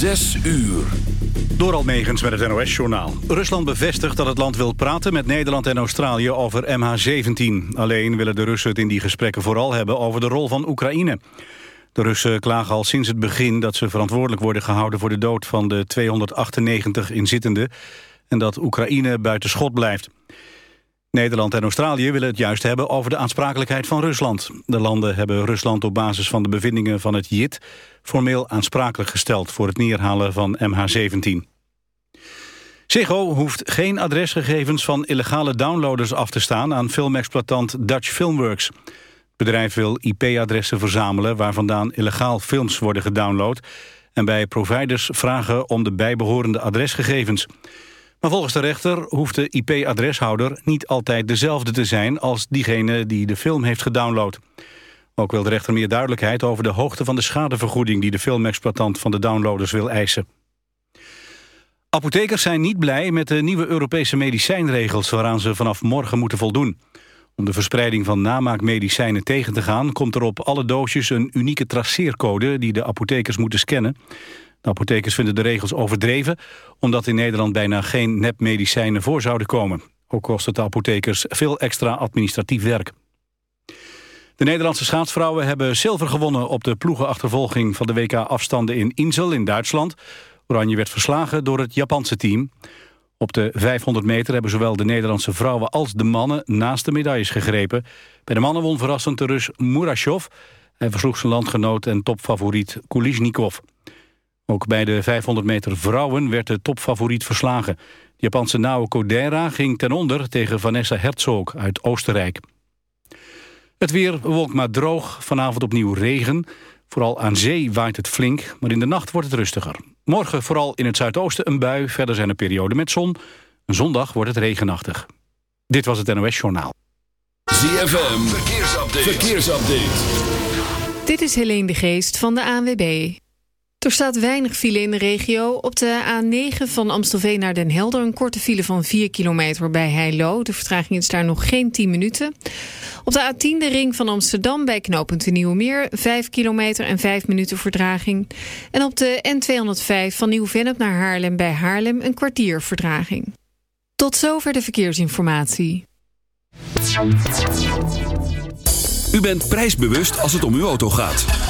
Zes uur. Door Almegens met het NOS-journaal. Rusland bevestigt dat het land wil praten met Nederland en Australië over MH17. Alleen willen de Russen het in die gesprekken vooral hebben over de rol van Oekraïne. De Russen klagen al sinds het begin dat ze verantwoordelijk worden gehouden... voor de dood van de 298 inzittenden... en dat Oekraïne buiten schot blijft. Nederland en Australië willen het juist hebben over de aansprakelijkheid van Rusland. De landen hebben Rusland op basis van de bevindingen van het JIT... formeel aansprakelijk gesteld voor het neerhalen van MH17. Ziggo hoeft geen adresgegevens van illegale downloaders af te staan... aan filmexploitant Dutch Filmworks. Het bedrijf wil IP-adressen verzamelen... waar vandaan illegaal films worden gedownload... en bij providers vragen om de bijbehorende adresgegevens... Maar volgens de rechter hoeft de IP-adreshouder niet altijd dezelfde te zijn als diegene die de film heeft gedownload. Ook wil de rechter meer duidelijkheid over de hoogte van de schadevergoeding die de filmexploitant van de downloaders wil eisen. Apothekers zijn niet blij met de nieuwe Europese medicijnregels waaraan ze vanaf morgen moeten voldoen. Om de verspreiding van namaakmedicijnen tegen te gaan... komt er op alle doosjes een unieke traceercode die de apothekers moeten scannen. De apothekers vinden de regels overdreven... omdat in Nederland bijna geen nepmedicijnen voor zouden komen. Ook kost het de apothekers veel extra administratief werk. De Nederlandse schaatsvrouwen hebben zilver gewonnen... op de ploegenachtervolging van de WK-afstanden in Insel in Duitsland. Oranje werd verslagen door het Japanse team. Op de 500 meter hebben zowel de Nederlandse vrouwen als de mannen... naast de medailles gegrepen. Bij de mannen won verrassend de Rus Murashov. Hij versloeg zijn landgenoot en topfavoriet Kulishnikov. Ook bij de 500 meter vrouwen werd de topfavoriet verslagen. De Japanse Nao Kodera ging ten onder tegen Vanessa Herzog uit Oostenrijk. Het weer bewolkt maar droog, vanavond opnieuw regen. Vooral aan zee waait het flink, maar in de nacht wordt het rustiger. Morgen vooral in het zuidoosten een bui, verder zijn er perioden met zon. Zondag wordt het regenachtig. Dit was het NOS Journaal. ZFM, verkeersupdate. verkeersupdate. Dit is Helene de Geest van de ANWB. Er staat weinig file in de regio. Op de A9 van Amstelveen naar Den Helder... een korte file van 4 kilometer bij Heilo. De vertraging is daar nog geen 10 minuten. Op de A10 de ring van Amsterdam bij knooppunt de Nieuwemeer... 5 kilometer en 5 minuten vertraging. En op de N205 van Nieuw-Vennep naar Haarlem bij Haarlem... een kwartier vertraging. Tot zover de verkeersinformatie. U bent prijsbewust als het om uw auto gaat.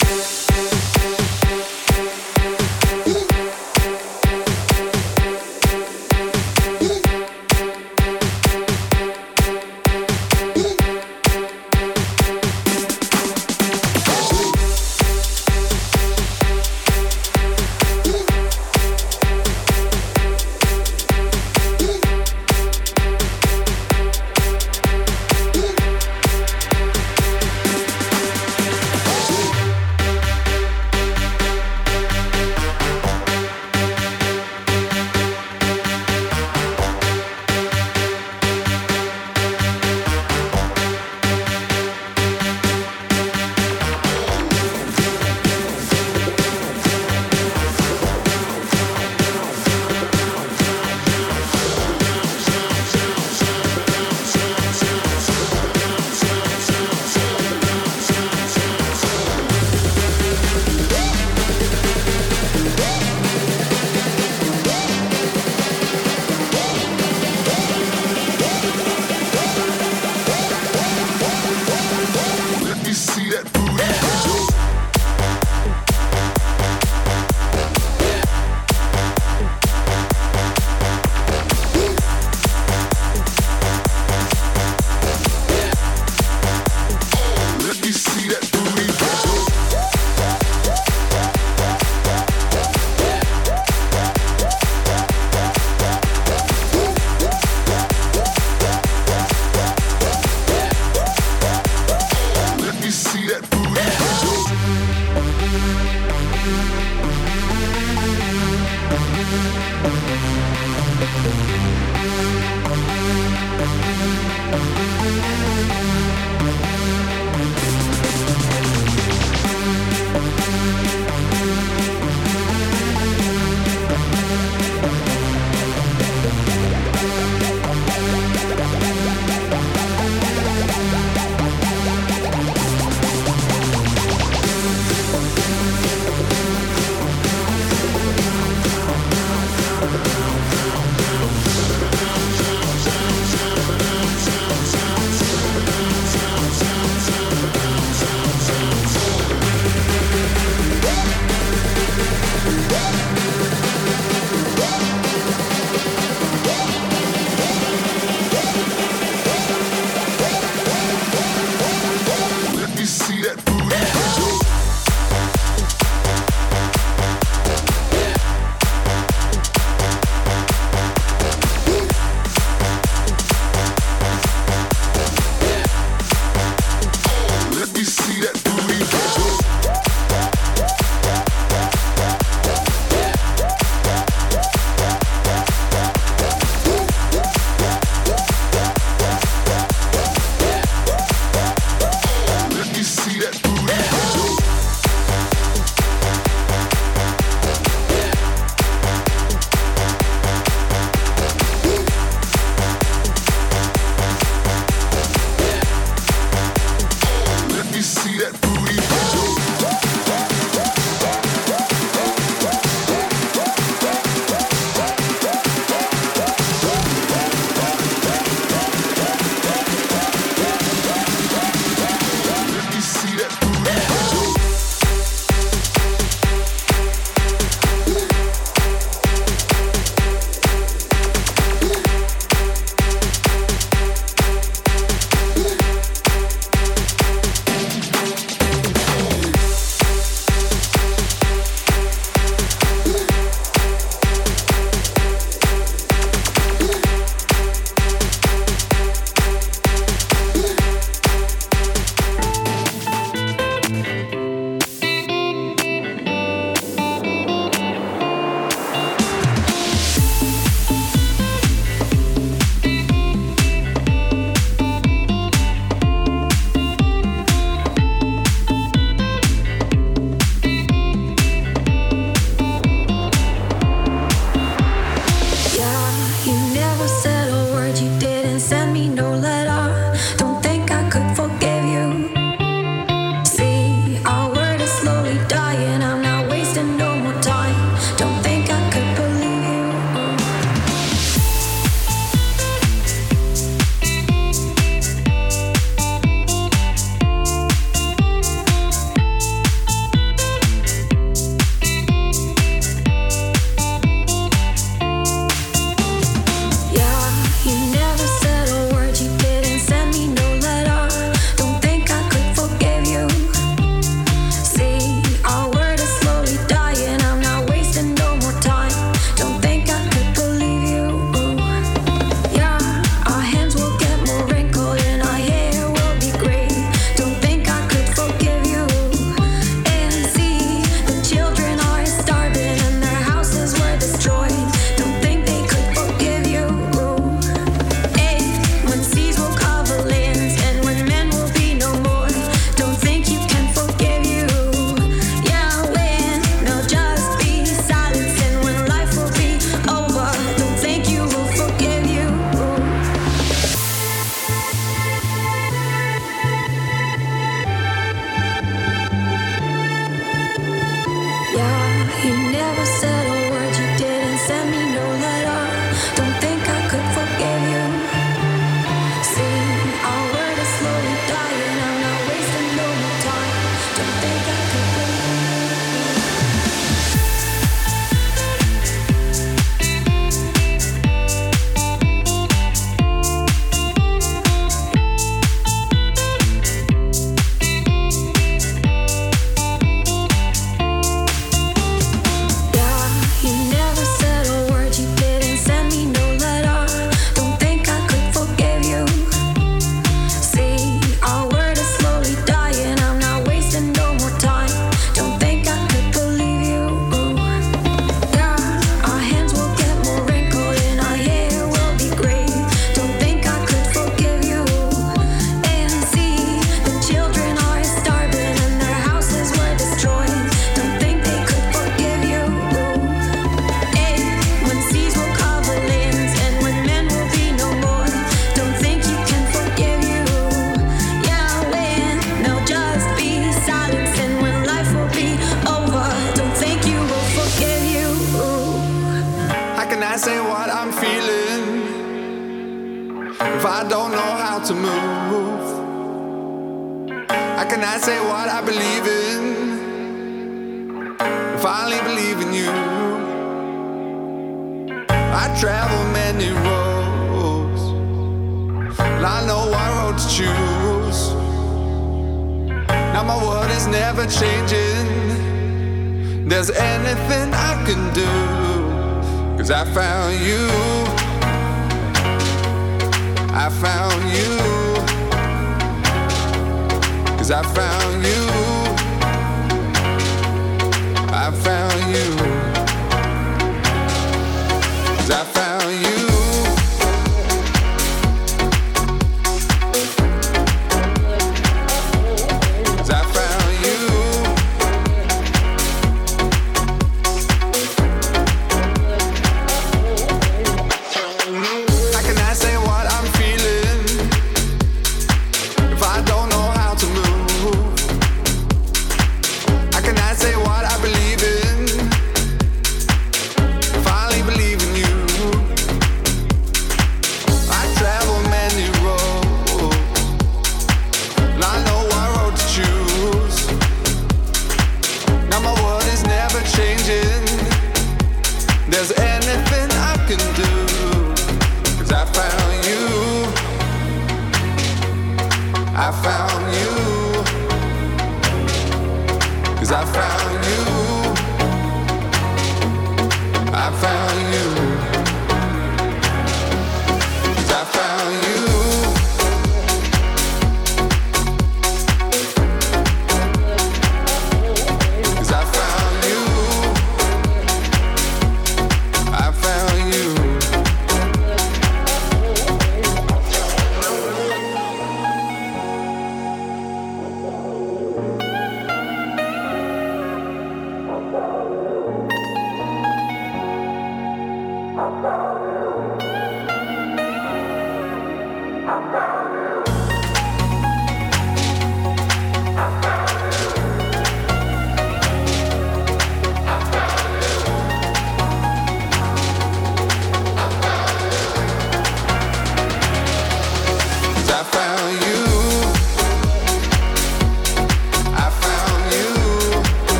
Thank you.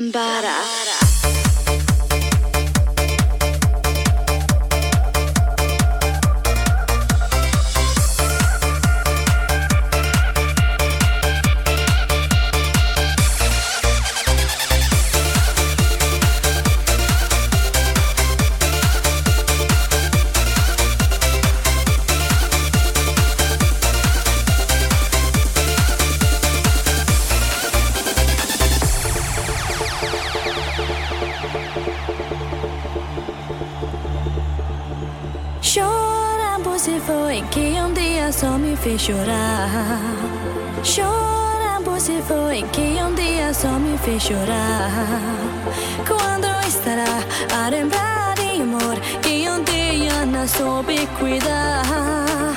Ambara. chorar. Quando estará a lembrar de amor que um dia não soube cuidar?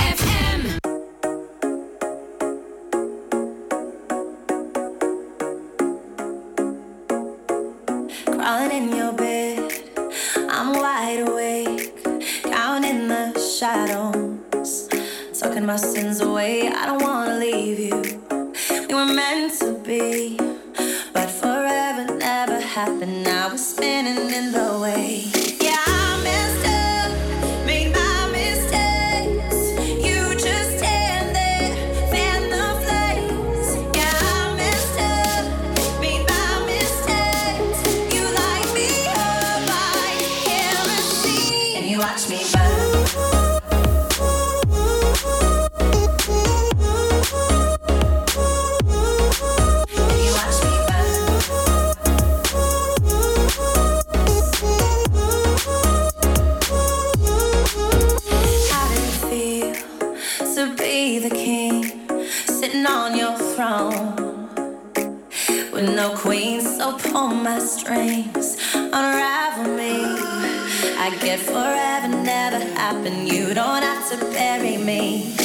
happened. I was spinning in the way. to bury me.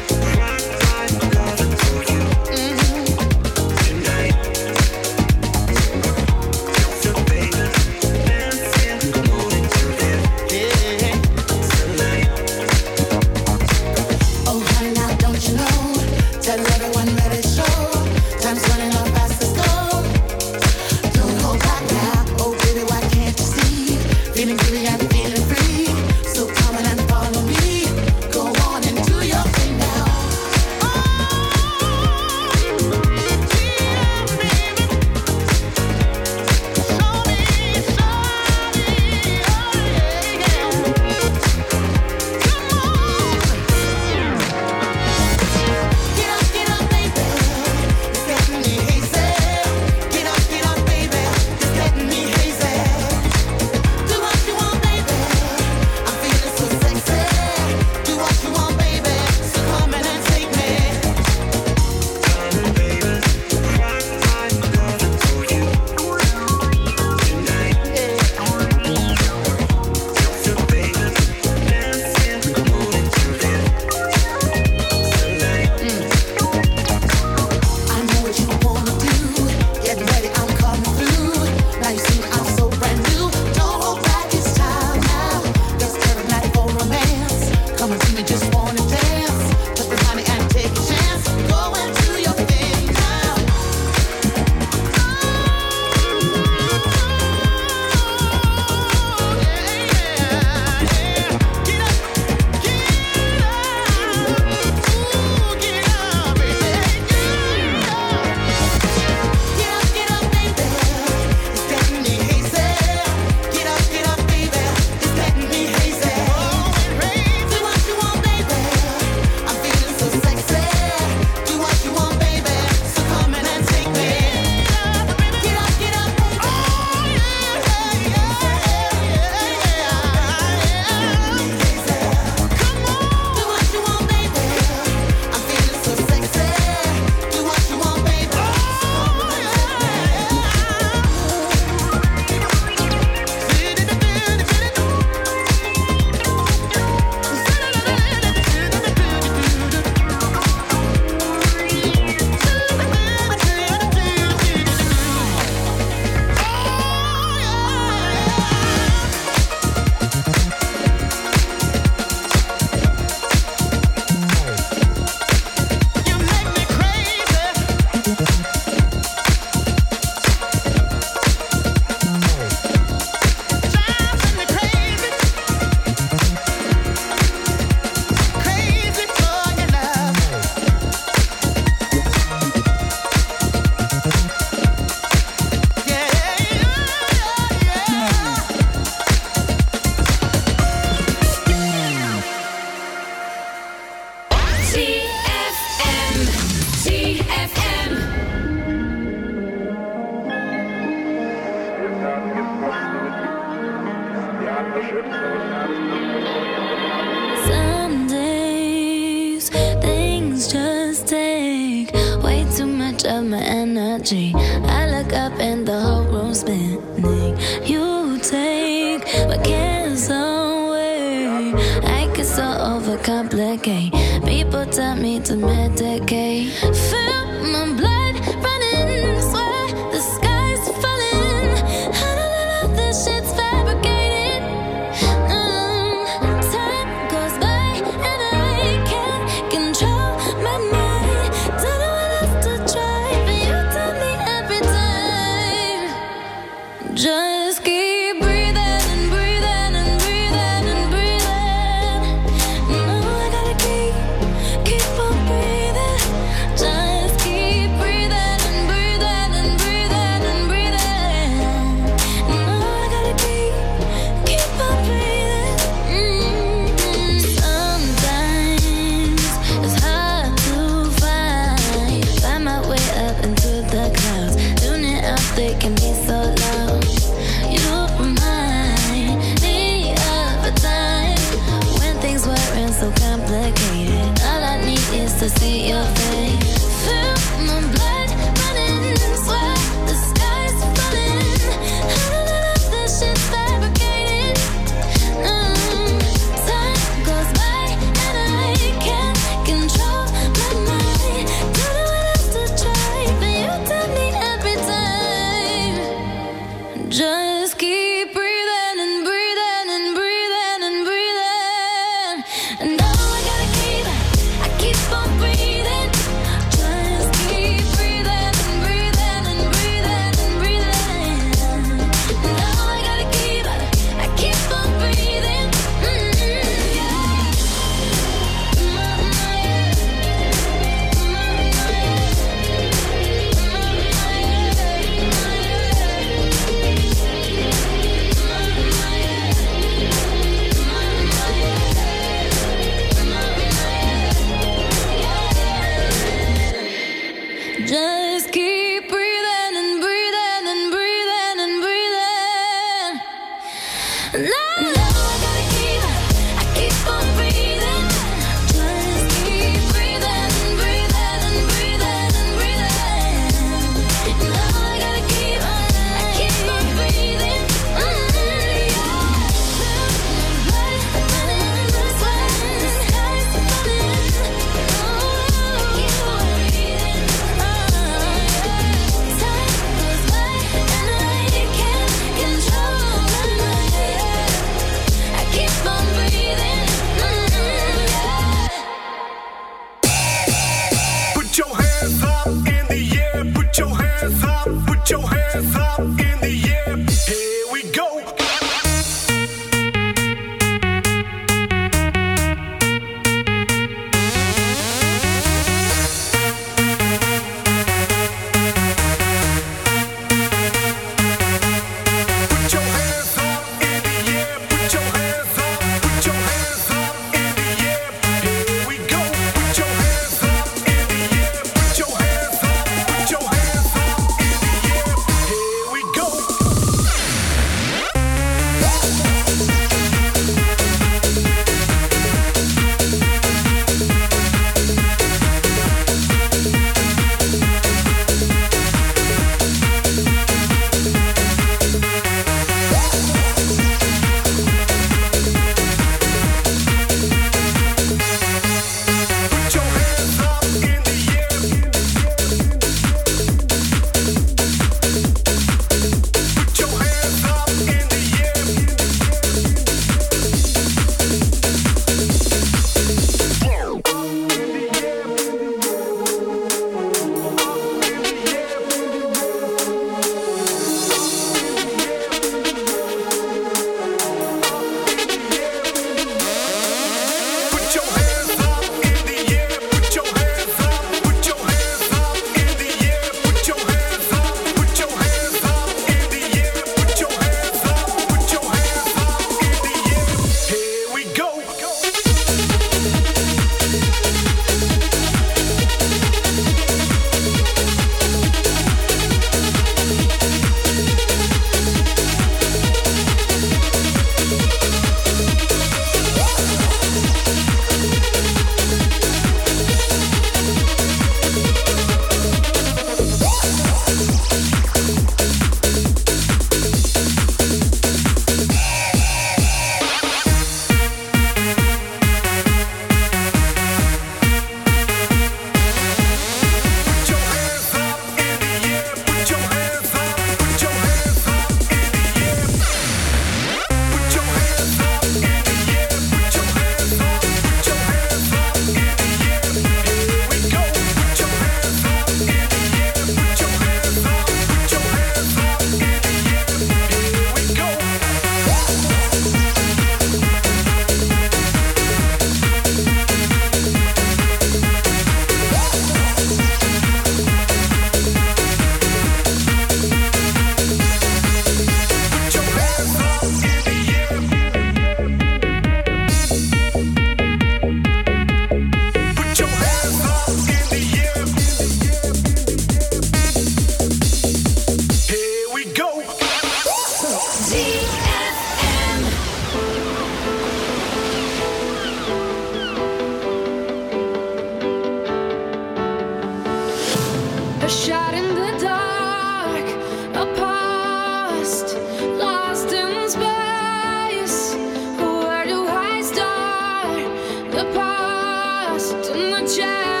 child.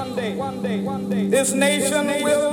one day, one day, one day, this nation will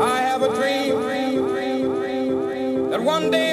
I have a dream that one day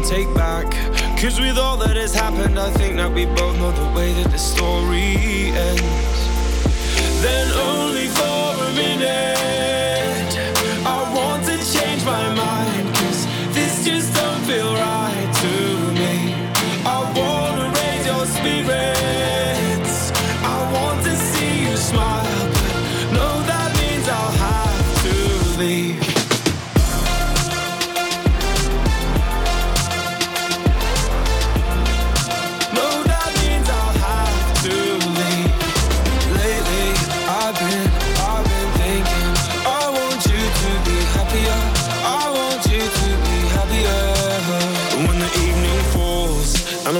won't take back. Cause with all that has happened, I think that we both know the way that the story ends.